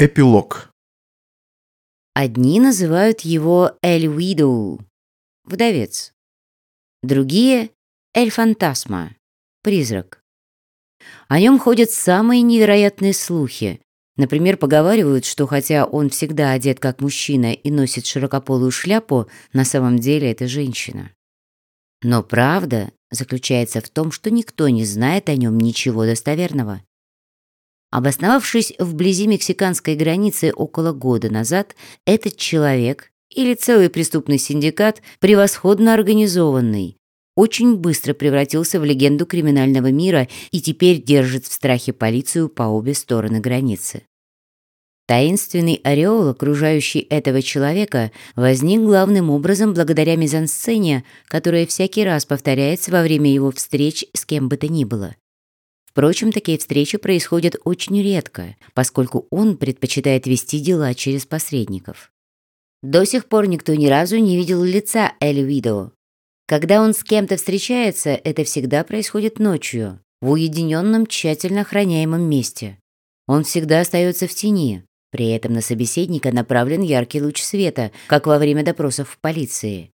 Эпилог. Одни называют его Эль Уидоу, вдовец. Другие — Эль Фантасма, призрак. О нем ходят самые невероятные слухи. Например, поговаривают, что хотя он всегда одет как мужчина и носит широкополую шляпу, на самом деле это женщина. Но правда заключается в том, что никто не знает о нем ничего достоверного. Обосновавшись вблизи мексиканской границы около года назад, этот человек или целый преступный синдикат, превосходно организованный, очень быстро превратился в легенду криминального мира и теперь держит в страхе полицию по обе стороны границы. Таинственный ореол, окружающий этого человека, возник главным образом благодаря мизансцене, которая всякий раз повторяется во время его встреч с кем бы то ни было. Впрочем, такие встречи происходят очень редко, поскольку он предпочитает вести дела через посредников. До сих пор никто ни разу не видел лица Эль Видо. Когда он с кем-то встречается, это всегда происходит ночью, в уединенном, тщательно охраняемом месте. Он всегда остается в тени. При этом на собеседника направлен яркий луч света, как во время допросов в полиции.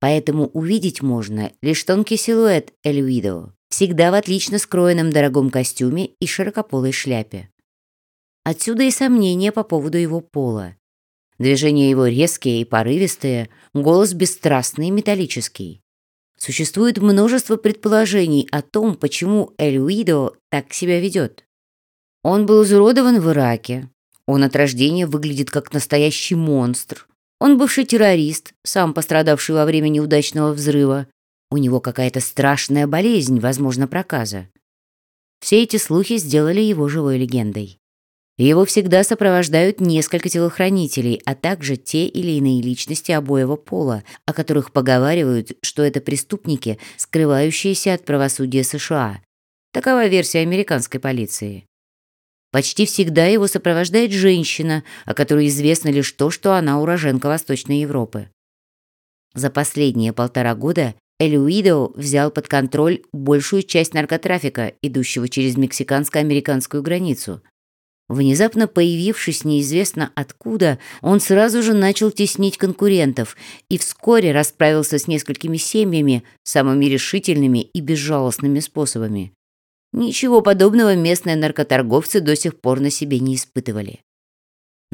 Поэтому увидеть можно лишь тонкий силуэт Эль Видо всегда в отлично скроенном дорогом костюме и широкополой шляпе. Отсюда и сомнения по поводу его пола. Движения его резкие и порывистые, голос бесстрастный и металлический. Существует множество предположений о том, почему Эль Уидо так себя ведет. Он был изуродован в Ираке. Он от рождения выглядит как настоящий монстр. Он бывший террорист, сам пострадавший во время неудачного взрыва. У него какая-то страшная болезнь, возможно, проказа. Все эти слухи сделали его живой легендой. Его всегда сопровождают несколько телохранителей, а также те или иные личности обоего пола, о которых поговаривают, что это преступники, скрывающиеся от правосудия США. Такова версия американской полиции. Почти всегда его сопровождает женщина, о которой известно лишь то, что она уроженка Восточной Европы. За последние полтора года Элюидо взял под контроль большую часть наркотрафика, идущего через мексиканско-американскую границу. Внезапно появившись неизвестно откуда, он сразу же начал теснить конкурентов и вскоре расправился с несколькими семьями самыми решительными и безжалостными способами. Ничего подобного местные наркоторговцы до сих пор на себе не испытывали.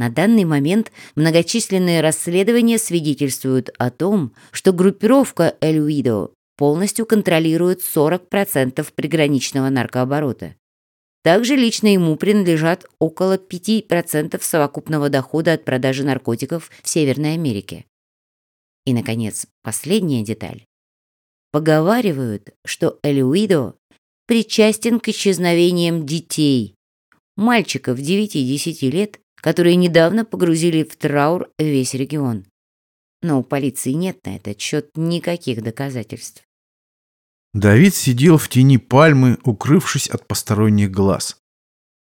На данный момент многочисленные расследования свидетельствуют о том, что группировка Эльвидо полностью контролирует 40% приграничного наркооборота. Также лично ему принадлежат около 5% совокупного дохода от продажи наркотиков в Северной Америке. И, наконец, последняя деталь. Поговаривают, что Эльвидо причастен к исчезновениям детей, мальчиков 9-10 лет, которые недавно погрузили в траур весь регион. Но у полиции нет на этот счет никаких доказательств. Давид сидел в тени пальмы, укрывшись от посторонних глаз.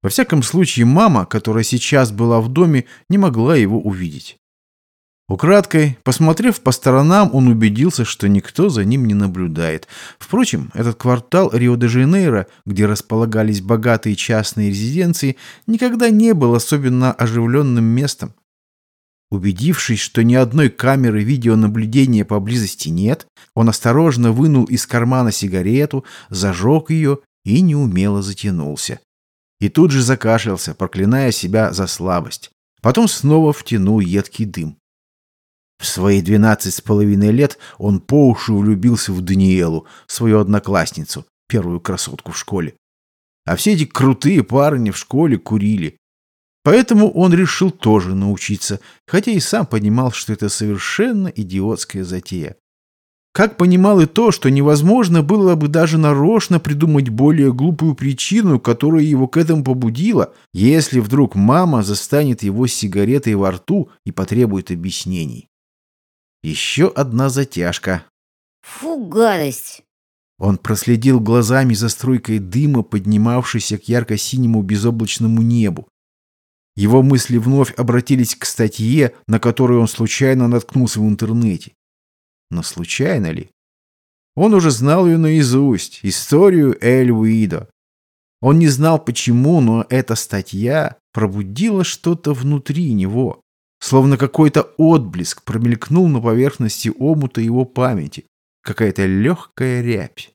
Во всяком случае, мама, которая сейчас была в доме, не могла его увидеть. Украдкой, посмотрев по сторонам, он убедился, что никто за ним не наблюдает. Впрочем, этот квартал Рио-де-Жанейро, где располагались богатые частные резиденции, никогда не был особенно оживленным местом. Убедившись, что ни одной камеры видеонаблюдения поблизости нет, он осторожно вынул из кармана сигарету, зажег ее и неумело затянулся. И тут же закашлялся, проклиная себя за слабость. Потом снова втянул едкий дым. В свои двенадцать с половиной лет он по уши влюбился в Даниэлу, свою одноклассницу, первую красотку в школе. А все эти крутые парни в школе курили. Поэтому он решил тоже научиться, хотя и сам понимал, что это совершенно идиотская затея. Как понимал и то, что невозможно было бы даже нарочно придумать более глупую причину, которая его к этому побудила, если вдруг мама застанет его с сигаретой во рту и потребует объяснений. Еще одна затяжка. Фу, гадость! Он проследил глазами за струйкой дыма, поднимавшейся к ярко-синему безоблачному небу. Его мысли вновь обратились к статье, на которую он случайно наткнулся в интернете. Но случайно ли? Он уже знал ее наизусть, историю Эль Уидо. Он не знал почему, но эта статья пробудило что-то внутри него, словно какой-то отблеск промелькнул на поверхности омута его памяти, какая-то легкая рябь.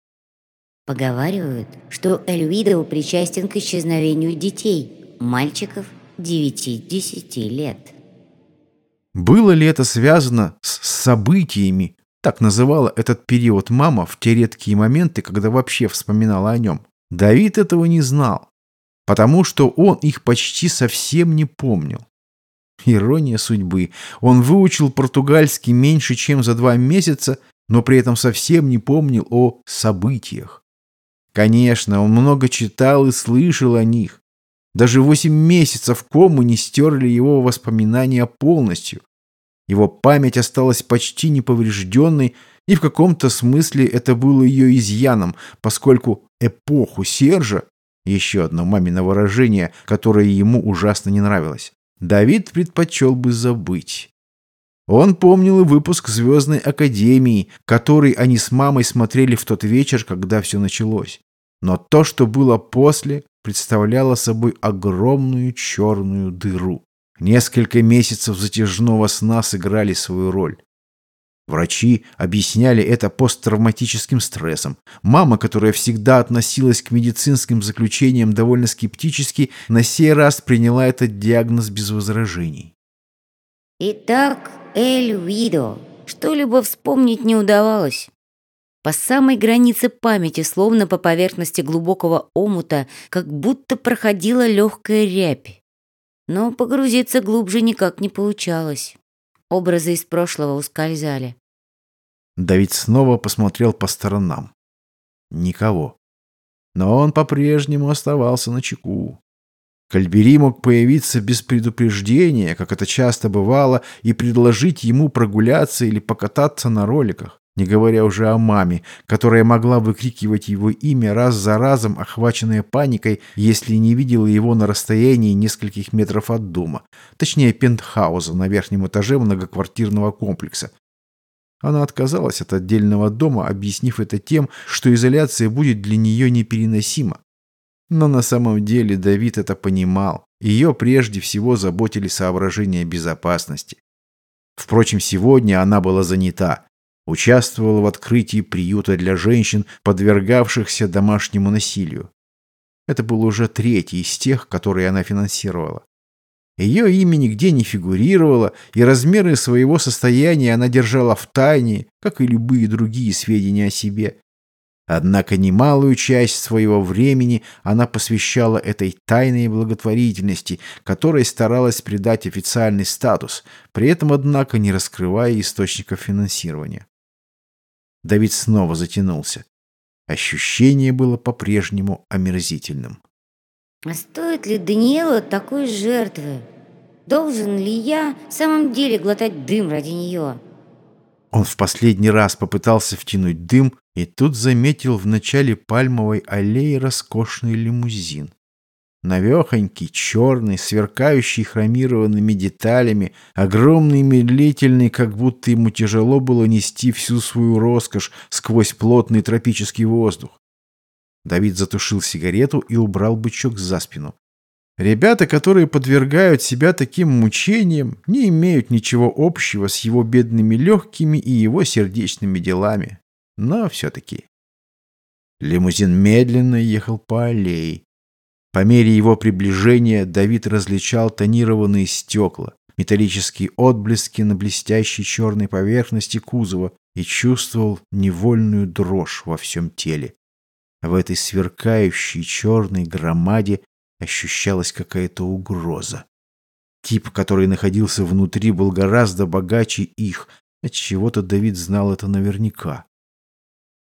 Поговаривают, что Эльвидо причастен к исчезновению детей, мальчиков 9-10 лет. Было ли это связано с событиями, так называла этот период мама в те редкие моменты, когда вообще вспоминала о нем? Давид этого не знал, потому что он их почти совсем не помнил. Ирония судьбы. Он выучил португальский меньше, чем за два месяца, но при этом совсем не помнил о событиях. Конечно, он много читал и слышал о них. Даже восемь месяцев кому не стерли его воспоминания полностью. Его память осталась почти неповрежденной, и в каком-то смысле это было ее изъяном, поскольку эпоху Сержа, еще одно мамино выражение, которое ему ужасно не нравилось, Давид предпочел бы забыть. Он помнил и выпуск «Звездной Академии», который они с мамой смотрели в тот вечер, когда все началось. Но то, что было после, представляло собой огромную черную дыру. Несколько месяцев затяжного сна сыграли свою роль. Врачи объясняли это посттравматическим стрессом. Мама, которая всегда относилась к медицинским заключениям довольно скептически, на сей раз приняла этот диагноз без возражений. Итак, Эль Видо, что-либо вспомнить не удавалось. По самой границе памяти, словно по поверхности глубокого омута, как будто проходила легкая рябь. Но погрузиться глубже никак не получалось. Образы из прошлого ускользали. Давид снова посмотрел по сторонам. Никого. Но он по-прежнему оставался на чеку. Кальбери мог появиться без предупреждения, как это часто бывало, и предложить ему прогуляться или покататься на роликах не говоря уже о маме, которая могла выкрикивать его имя раз за разом, охваченная паникой, если не видела его на расстоянии нескольких метров от дома, точнее пентхауза на верхнем этаже многоквартирного комплекса. Она отказалась от отдельного дома, объяснив это тем, что изоляция будет для нее непереносима. Но на самом деле Давид это понимал. Ее прежде всего заботили соображения безопасности. Впрочем, сегодня она была занята – участвовала в открытии приюта для женщин, подвергавшихся домашнему насилию. Это был уже третий из тех, которые она финансировала. Ее имя нигде не фигурировало, и размеры своего состояния она держала в тайне, как и любые другие сведения о себе. Однако немалую часть своего времени она посвящала этой тайной благотворительности, которой старалась придать официальный статус, при этом, однако, не раскрывая источников финансирования. Давид снова затянулся. Ощущение было по-прежнему омерзительным. А стоит ли Даниэла такой жертвы? Должен ли я в самом деле глотать дым ради нее? Он в последний раз попытался втянуть дым и тут заметил в начале пальмовой аллеи роскошный лимузин. Навехонький, черный, сверкающий хромированными деталями, огромный медлительный, как будто ему тяжело было нести всю свою роскошь сквозь плотный тропический воздух. Давид затушил сигарету и убрал бычок за спину. Ребята, которые подвергают себя таким мучениям, не имеют ничего общего с его бедными легкими и его сердечными делами. Но все-таки. Лимузин медленно ехал по аллее. По мере его приближения Давид различал тонированные стекла, металлические отблески на блестящей черной поверхности кузова и чувствовал невольную дрожь во всем теле. В этой сверкающей черной громаде ощущалась какая-то угроза. Тип, который находился внутри, был гораздо богаче их. От чего-то Давид знал это наверняка.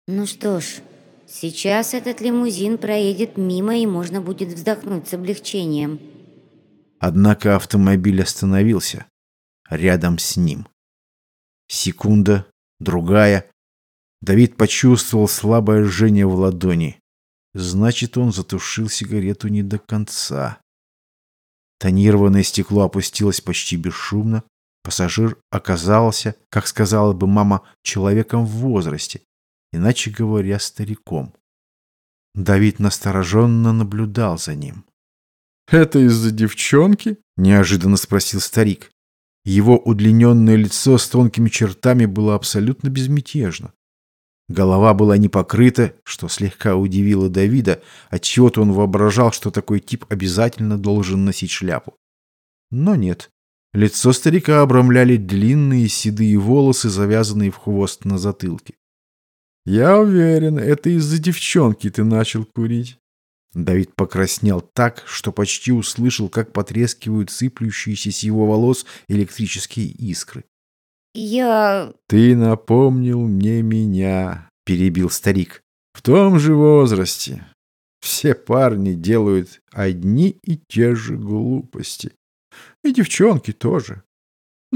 Ну что ж, Сейчас этот лимузин проедет мимо, и можно будет вздохнуть с облегчением. Однако автомобиль остановился рядом с ним. Секунда, другая. Давид почувствовал слабое жжение в ладони. Значит, он затушил сигарету не до конца. Тонированное стекло опустилось почти бесшумно. Пассажир оказался, как сказала бы мама, человеком в возрасте, иначе говоря, стариком. Давид настороженно наблюдал за ним. «Это из-за девчонки?» – неожиданно спросил старик. Его удлиненное лицо с тонкими чертами было абсолютно безмятежно. Голова была не покрыта, что слегка удивило Давида, отчего-то он воображал, что такой тип обязательно должен носить шляпу. Но нет. Лицо старика обрамляли длинные седые волосы, завязанные в хвост на затылке. «Я уверен, это из-за девчонки ты начал курить». Давид покраснел так, что почти услышал, как потрескивают сыплющиеся с его волос электрические искры. «Я...» «Ты напомнил мне меня», — перебил старик. «В том же возрасте. Все парни делают одни и те же глупости. И девчонки тоже.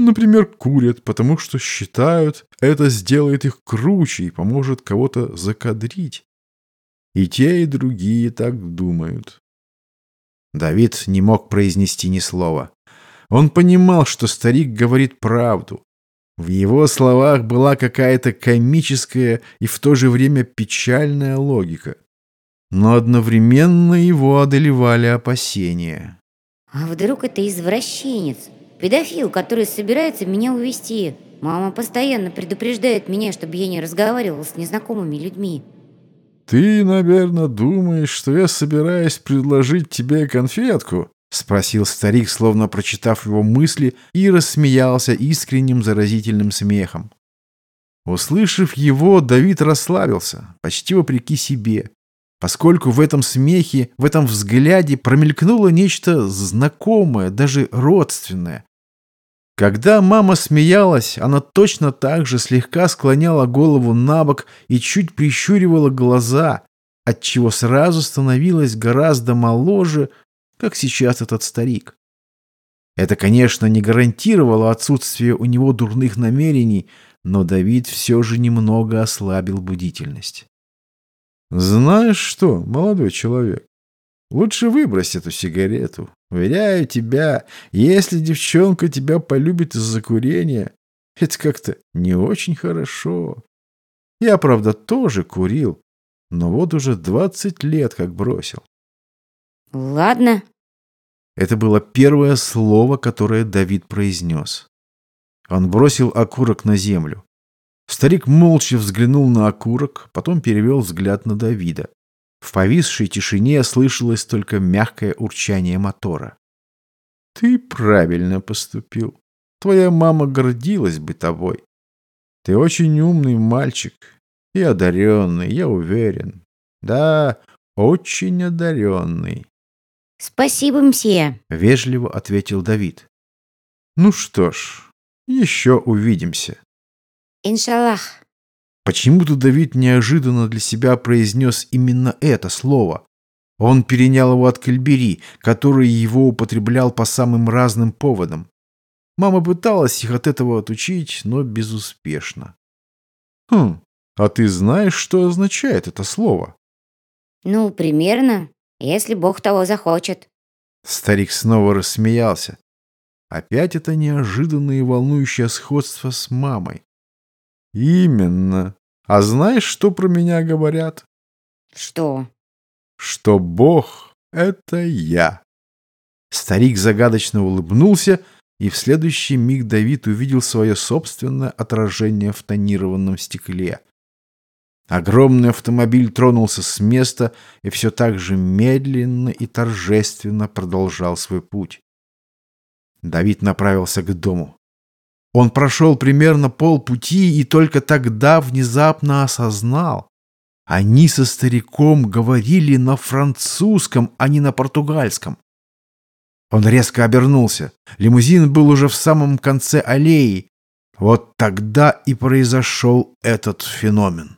Например, курят, потому что считают, это сделает их круче и поможет кого-то закадрить. И те, и другие так думают. Давид не мог произнести ни слова. Он понимал, что старик говорит правду. В его словах была какая-то комическая и в то же время печальная логика. Но одновременно его одолевали опасения. А вдруг это извращенец, педофил, который собирается меня увести? Мама постоянно предупреждает меня, чтобы я не разговаривал с незнакомыми людьми. «Ты, наверное, думаешь, что я собираюсь предложить тебе конфетку?» — спросил старик, словно прочитав его мысли, и рассмеялся искренним заразительным смехом. Услышав его, Давид расслабился, почти вопреки себе поскольку в этом смехе, в этом взгляде промелькнуло нечто знакомое, даже родственное. Когда мама смеялась, она точно так же слегка склоняла голову на бок и чуть прищуривала глаза, отчего сразу становилась гораздо моложе, как сейчас этот старик. Это, конечно, не гарантировало отсутствие у него дурных намерений, но Давид все же немного ослабил будительность. Знаешь что, молодой человек, лучше выбрось эту сигарету. Уверяю тебя, если девчонка тебя полюбит из-за курения, это как-то не очень хорошо. Я, правда, тоже курил, но вот уже двадцать лет как бросил. Ладно. Это было первое слово, которое Давид произнес. Он бросил окурок на землю. Старик молча взглянул на окурок, потом перевел взгляд на Давида. В повисшей тишине слышалось только мягкое урчание мотора. «Ты правильно поступил. Твоя мама гордилась бы тобой. Ты очень умный мальчик и одаренный, я уверен. Да, очень одаренный». «Спасибо, мсье», — вежливо ответил Давид. «Ну что ж, еще увидимся». Иншаллах. Почему-то Давид неожиданно для себя произнес именно это слово. Он перенял его от Кальбери, который его употреблял по самым разным поводам. Мама пыталась их от этого отучить, но безуспешно. «Хм, а ты знаешь, что означает это слово?» «Ну, примерно, если Бог того захочет». Старик снова рассмеялся. Опять это неожиданное и волнующее сходство с мамой. Именно. А знаешь, что про меня говорят? Что? Что Бог — это я. Старик загадочно улыбнулся, и в следующий миг Давид увидел свое собственное отражение в тонированном стекле. Огромный автомобиль тронулся с места и все так же медленно и торжественно продолжал свой путь. Давид направился к дому. Он прошел примерно полпути и только тогда внезапно осознал. Они со стариком говорили на французском, а не на португальском. Он резко обернулся. Лимузин был уже в самом конце аллеи. Вот тогда и произошел этот феномен.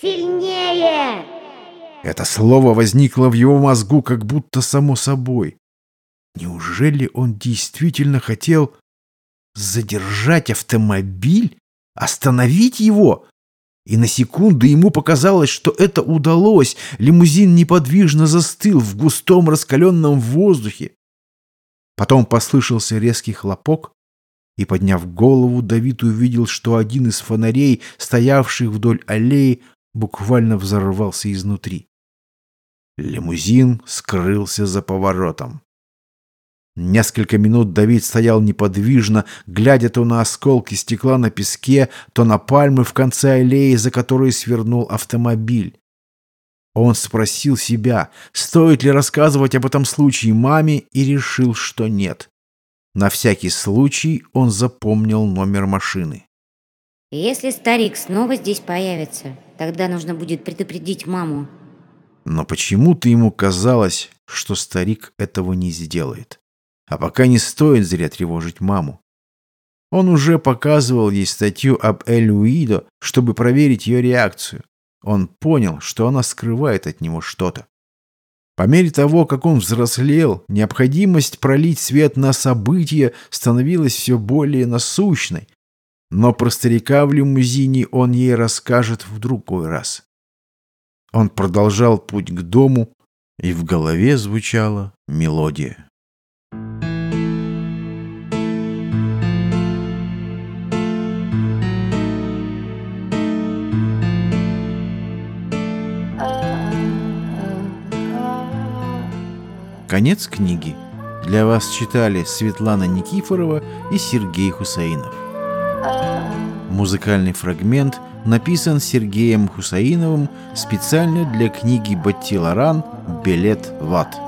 «Сильнее!» Это слово возникло в его мозгу как будто само собой. Неужели он действительно хотел задержать автомобиль, остановить его. И на секунду ему показалось, что это удалось. Лимузин неподвижно застыл в густом раскаленном воздухе. Потом послышался резкий хлопок, и, подняв голову, Давид увидел, что один из фонарей, стоявших вдоль аллеи, буквально взорвался изнутри. Лимузин скрылся за поворотом. Несколько минут Давид стоял неподвижно, глядя то на осколки стекла на песке, то на пальмы в конце аллеи, за которой свернул автомобиль. Он спросил себя, стоит ли рассказывать об этом случае маме, и решил, что нет. На всякий случай он запомнил номер машины. Если старик снова здесь появится, тогда нужно будет предупредить маму. Но почему-то ему казалось, что старик этого не сделает. А пока не стоит зря тревожить маму. Он уже показывал ей статью об Эль-Уидо, чтобы проверить ее реакцию. Он понял, что она скрывает от него что-то. По мере того, как он взрослел, необходимость пролить свет на события становилась все более насущной. Но про старика в лимузине он ей расскажет в другой раз. Он продолжал путь к дому, и в голове звучала мелодия. Конец книги. Для вас читали Светлана Никифорова и Сергей Хусаинов. Музыкальный фрагмент написан Сергеем Хусаиновым специально для книги Баттиларан «Билет в ад».